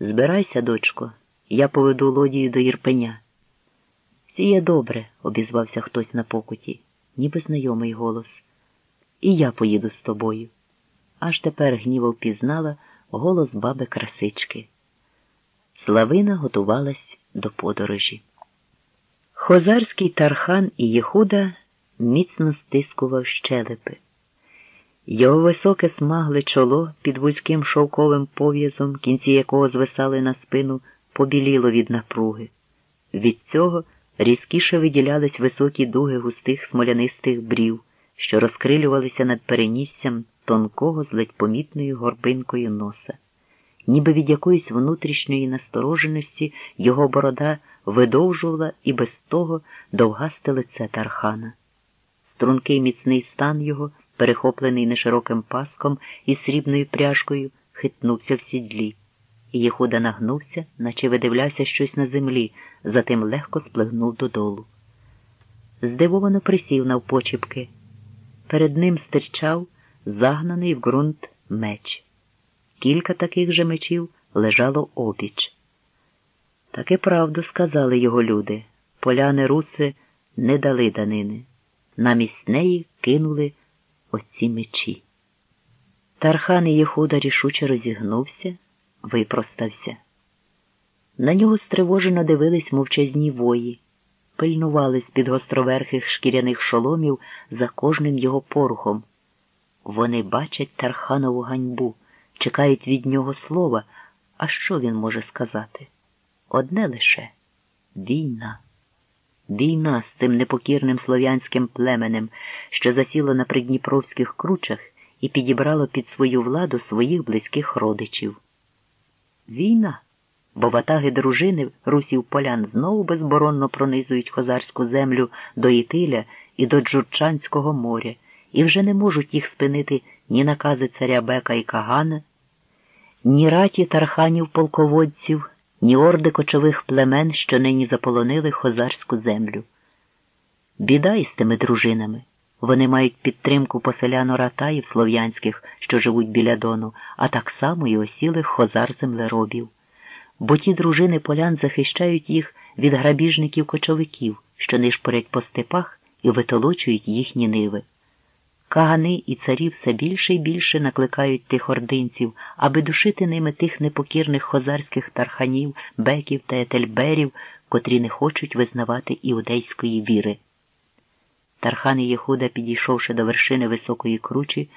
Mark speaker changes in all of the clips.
Speaker 1: Збирайся, дочко, я поведу лодію до Єрпеня. Сіє добре, обізвався хтось на покуті, ніби знайомий голос. І я поїду з тобою. Аж тепер гніво впізнала голос баби красички. Славина готувалась до подорожі. Хозарський тархан і Єхуда міцно стискував щелепи. Його високе смагле чоло під вузьким шовковим пов'язом, кінці якого звисали на спину, побіліло від напруги. Від цього різкіше виділялись високі дуги густих смолянистих брів, що розкрилювалися над переніссям тонкого з ледь помітною горбинкою носа. Ніби від якоїсь внутрішньої настороженості його борода видовжувала і без того довгасте лице тархана. Стрункий міцний стан його, перехоплений нешироким паском і срібною пряжкою, хитнувся в сідлі. Єхуда нагнувся, наче видивлявся щось на землі, затим легко сплигнув додолу. Здивовано присів навпочіпки. Перед ним стирчав загнаний в ґрунт меч. Кілька таких же мечів лежало обіч. Таки правду сказали його люди. Поляни руси не дали данини. Намість неї кинули оці мечі. Тархан Єхуда рішуче розігнувся, випростався. На нього стривожено дивились мовчазні вої, пильнували з-під гостроверхих шкіряних шоломів за кожним його порухом. Вони бачать Тарханову ганьбу, чекають від нього слова, а що він може сказати? Одне лише війна. Війна з цим непокірним слов'янським племенем, що засіло на придніпровських кручах і підібрало під свою владу своїх близьких родичів. Війна, бо ватаги дружини русів полян знову безборонно пронизують хозарську землю до Ітиля і до Джурчанського моря, і вже не можуть їх спинити ні накази царя Бека і Кагана, ні раті тарханів полководців ні орди кочових племен, що нині заполонили хозарську землю. Біда із тими дружинами. Вони мають підтримку поселян оратаїв слов'янських, що живуть біля Дону, а так само і осілих хозар землеробів. Бо ті дружини полян захищають їх від грабіжників кочовиків, що нишпорять по степах і витолочують їхні ниви. Кагани і царі все більше і більше накликають тих ординців, аби душити ними тих непокірних хозарських тарханів, беків та етельберів, котрі не хочуть визнавати іудейської віри. Тархан і Єхуда, підійшовши до вершини високої кручі,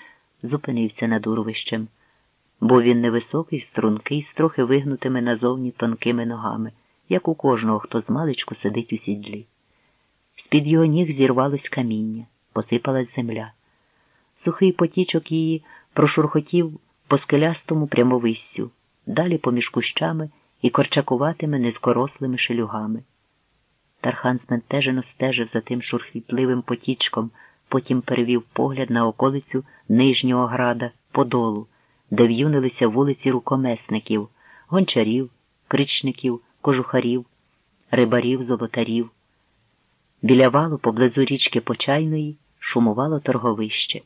Speaker 1: зупинився над урвищем, бо він невисокий, стрункий, з трохи вигнутими назовні тонкими ногами, як у кожного, хто з маличку сидить у сідлі. З-під його ніг зірвалось каміння, посипалась земля. Сухий потічок її прошурхотів по скелястому прямовиссю, далі поміж кущами і корчакуватими низкорослими шелюгами. Тархан збентежено стежив за тим шурхітливим потічком, потім перевів погляд на околицю Нижнього града, подолу, де в'юнилися вулиці рукомесників, гончарів, кричників, кожухарів, рибарів, золотарів. Біля валу поблизу річки Почайної шумувало торговище.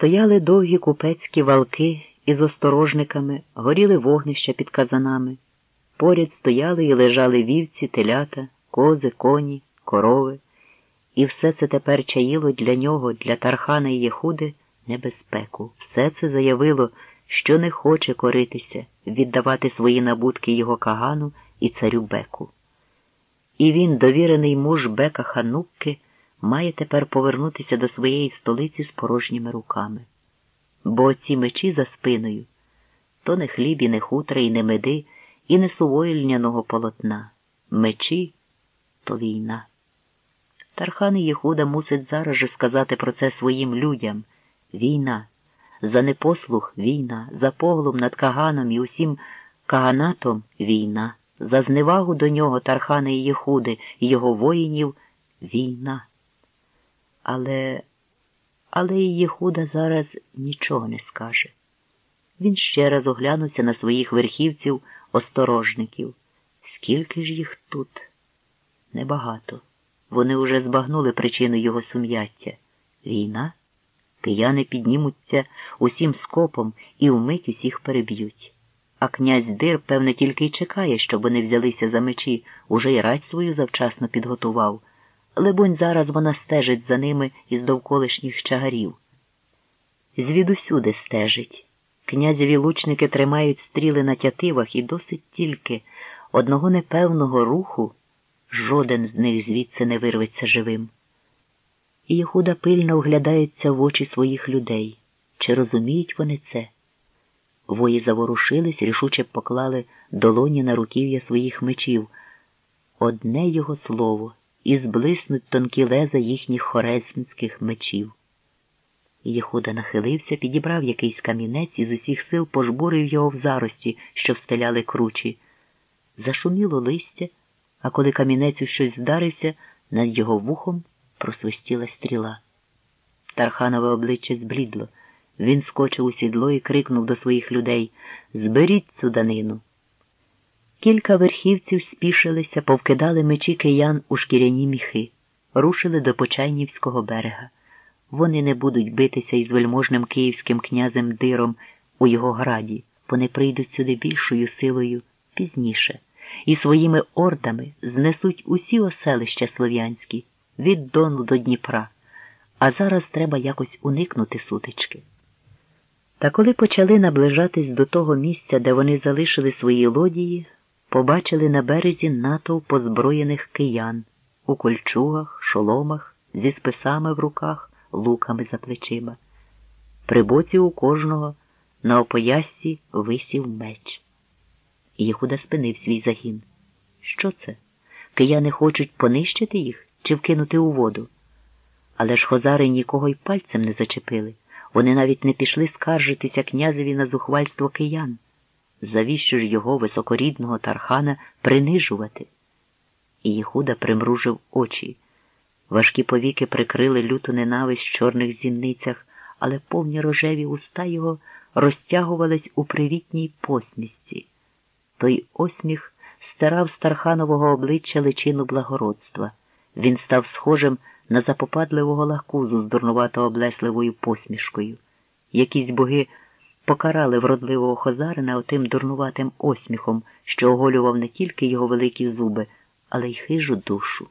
Speaker 1: Стояли довгі купецькі валки із осторожниками, горіли вогнища під казанами. Поряд стояли і лежали вівці, телята, кози, коні, корови, і все це тепер чаїло для нього, для Тархана і Єхуди, небезпеку. Все це заявило, що не хоче коритися, віддавати свої набутки його кагану і царю Беку. І він, довірений муж Бека Ханукки, має тепер повернутися до своєї столиці з порожніми руками. Бо ці мечі за спиною то не хліб, і не хутра, і не меди, і не сувої льняного полотна. Мечі то війна. Тархан Єхуда мусить зараз же сказати про це своїм людям. Війна. За непослух війна, за поглум над Каганом і усім Каганатом війна, за зневагу до нього Тархана і Єхуди і його воїнів війна. Але але і Єхуда зараз нічого не скаже. Він ще раз оглянувся на своїх верхівців, осторожників. Скільки ж їх тут? Небагато. Вони уже збагнули причину його сум'яття. Війна? Кияни піднімуться усім скопом і вмить усіх переб'ють. А князь Дир, певне, тільки й чекає, щоб вони взялися за мечі, уже й рать свою завчасно підготував. Либонь, зараз вона стежить за ними із довколишніх чагарів. Звідусюди стежить. Князеві лучники тримають стріли на тятивах і досить тільки одного непевного руху жоден з них звідси не вирветься живим. І Єхуда пильно оглядається в очі своїх людей. Чи розуміють вони це? Вої заворушились, рішуче поклали долоні на руків'я своїх мечів. Одне його слово, і зблиснуть тонкі леза їхніх хорезмських мечів. Єхуда нахилився, підібрав якийсь камінець і з усіх сил пожбурив його в зарості, що встеляли кручі. Зашуміло листя, а коли камінець у щось вдарився, над його вухом просвистіла стріла. Тарханове обличчя зблідло. Він скочив у сідло і крикнув до своїх людей Зберіть цю данину. Кілька верхівців спішилися, повкидали мечі киян у шкіряні міхи, рушили до Почайнівського берега. Вони не будуть битися із вельможним київським князем Диром у його граді, вони прийдуть сюди більшою силою пізніше і своїми ордами знесуть усі оселища слов'янські від Дону до Дніпра, а зараз треба якось уникнути сутички. Та коли почали наближатись до того місця, де вони залишили свої лодії, побачили на березі натовп позброєних киян у кольчугах, шоломах, зі списами в руках, луками за плечима. При боці у кожного на опоясці висів меч. Єхуда спинив свій загін. Що це? Кияни хочуть понищити їх чи вкинути у воду? Але ж хозари нікого й пальцем не зачепили. Вони навіть не пішли скаржитися князеві на зухвальство киян. Завіщо ж його високорідного тархана принижувати? Єхуда примружив очі. Важкі повіки прикрили люту ненависть в чорних зінницях, але повні рожеві уста його розтягувались у привітній посмісті. Той осміх стирав з Тарханового обличчя личину благородства. Він став схожим на запопадливого лакузу з дурнувато облесливою посмішкою. Якісь боги покарали вродливого хозарина отим дурнуватим осміхом, що оголював не тільки його великі зуби, але й хижу душу.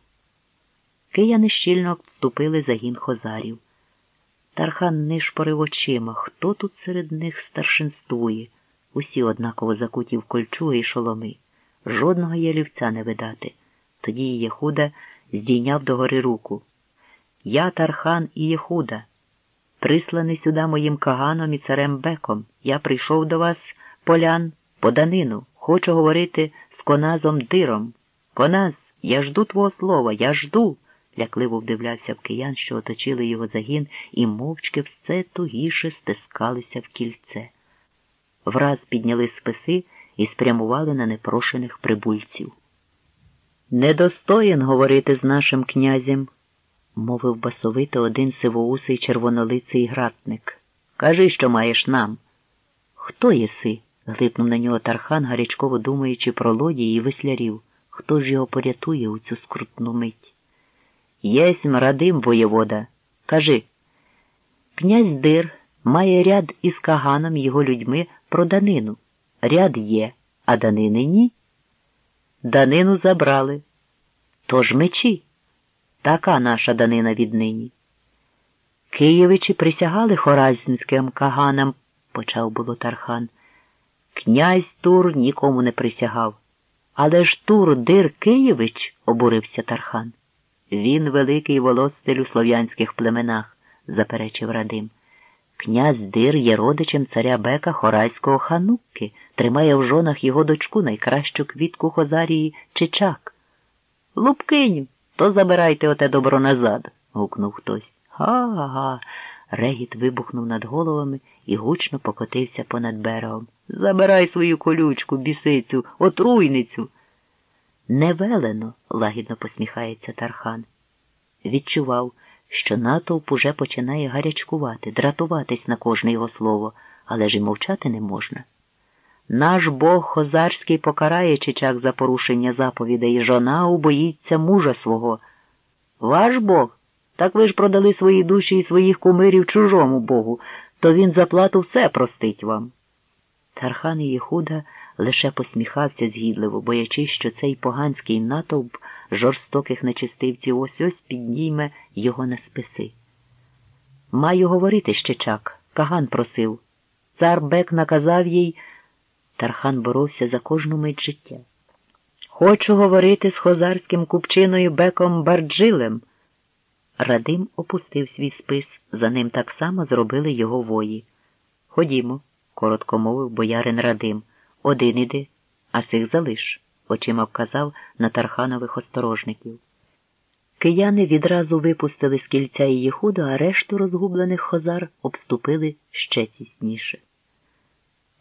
Speaker 1: Кияни щільно вступили загін хозарів. Тархан нишпорив очима, хто тут серед них старшинствує, усі однаково закуті в кольчуги і шоломи. Жодного ялівця не видати. Тоді Єхуда здійняв догори руку. Я Тархан і Єхуда, присланий сюди моїм каганом і царем Беком. Я прийшов до вас, полян, по данину. Хочу говорити з коназом диром. Коназ, я жду твого слова, я жду. Лякливо вдивлявся в киян, що оточили його загін, і мовчки все тугіше стискалися в кільце. Враз підняли списи і спрямували на непрошених прибульців. Недостоїн говорити з нашим князем, мовив басовито один сивоусий червонолиций гратник. Кажи, що маєш нам. Хто єси? глипнув на нього тархан, гарячково думаючи про лодії і веслярів. Хто ж його порятує у цю скрутну мить? Єсмь радим воєвода. Кажи. Князь Дир має ряд із каганом його людьми про данину. Ряд є, а данини ні. Данину забрали. Тож мечі. Така наша данина віднині. Києвичі присягали хоразінським каганам, почав було Тархан. Князь Тур нікому не присягав. Але ж Тур Дир Києвич, обурився Тархан. Він великий волостель у слов'янських племенах, заперечив Радим. Князь Дир є родичем царя Бека Хорайського ханукки, тримає в жонах його дочку найкращу квітку Хозарії Чичак. Лупкиню, то забирайте оте добро назад, гукнув хтось. Га-га. Регіт вибухнув над головами і гучно покотився понад берегом. Забирай свою колючку, бісицю, отруйницю. Невелено, лагідно посміхається Тархан. Відчував, що натовп уже починає гарячкувати, дратуватись на кожне його слово, але ж і мовчати не можна. Наш Бог Хозарський покарає Чичак за порушення заповідей, жона убоїться мужа свого. Ваш Бог? Так ви ж продали свої душі і своїх кумирів чужому Богу, то він за плату все простить вам. Тархан і Єхуда лише посміхався згідливо, боячись, що цей поганський натовп жорстоких нечистивців ось ось підніме його на списи. Маю говорити ще Каган просив. Цар Бек наказав їй. Тархан боровся за кожну мить життя. Хочу говорити з хозарським купчиною Беком Барджилем. Радим опустив свій спис, за ним так само зробили його вої. Ходімо, коротко мовив боярин Радим. Один іди, а сих залиш, очима вказав на тарханових осторожників. Кияни відразу випустили з кільця її худо, а решту розгублених хозар обступили ще тісніше.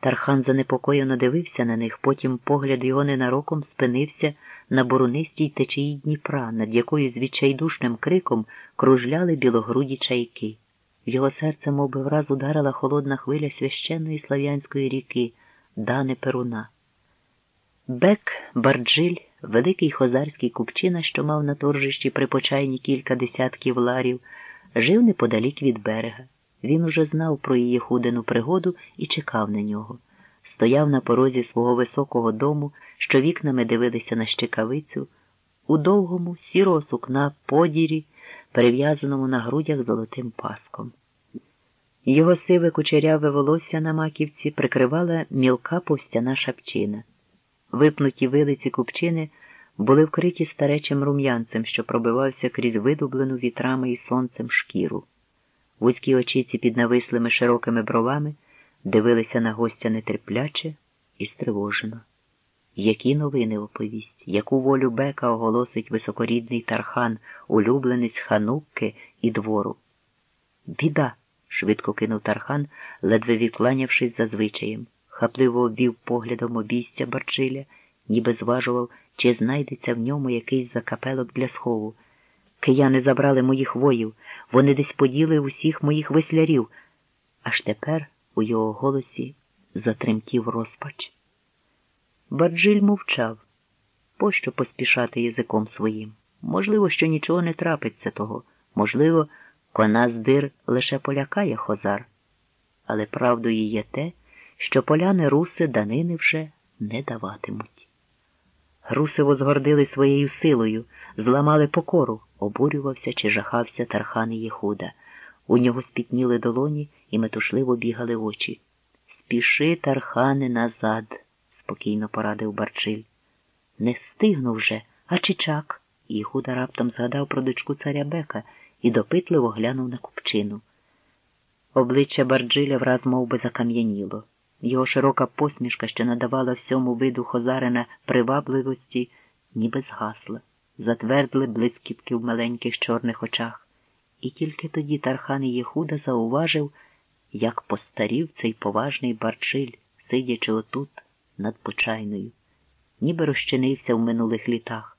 Speaker 1: Тархан занепокоєно дивився на них, потім погляд його ненароком спинився на боронистій течії Дніпра, над якою з відчайдушним криком кружляли білогруді чайки. В його серце мов би, враз ударила холодна хвиля священної слав'янської ріки, Дани Перуна. Бек Барджиль, великий хозарський купчина, що мав на торжищі при почайні кілька десятків ларів, жив неподалік від берега. Він уже знав про її худену пригоду і чекав на нього. Стояв на порозі свого високого дому, що вікнами дивилися на щекавицю, у довгому сірого сукна подірі, перев'язаному на грудях золотим паском. Його сиве кучеряве волосся на маківці прикривала мілка повстяна шапчина. Випнуті вилиці купчини були вкриті старечим рум'янцем, що пробивався крізь видублену вітрами і сонцем шкіру. Вузькі очіці під навислими широкими бровами дивилися на гостя нетерпляче і стривожено. Які новини оповість, яку волю бека оголосить високорідний тархан, улюбленець ханукки і двору? Біда, швидко кинув тархан, ледве відкланявшись за звичаєм, хапливо обвів поглядом обійстя Барчиля, ніби зважував, чи знайдеться в ньому якийсь закапелок для схову. Кияни забрали моїх воїв, вони десь поділи усіх моїх веслярів. Аж тепер у його голосі затремтів розпач. Барджиль мовчав. Пощо поспішати язиком своїм? Можливо, що нічого не трапиться того. Можливо, кона здир лише полякає хозар. Але правдою є те, що поляни руси данини вже не даватимуть. Руси возгордили своєю силою, зламали покору, обурювався чи жахався Тархан Єхуда. У нього спітніли долоні і метушливо бігали очі. Спіши, Тархане, назад, спокійно порадив Барчиль. Не стигну вже, а Чичак. Єхуда раптом згадав про дочку царя Бека і допитливо глянув на купчину. Обличчя Барджиля враз мов би, закам'яніло. Його широка посмішка, що надавала всьому виду хозарина привабливості, ніби згасла, затвердли блискітки в маленьких чорних очах. І тільки тоді Тархан Єхуда зауважив, як постарів цей поважний барчиль, сидячи отут над почайною, ніби розчинився в минулих літах.